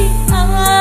爱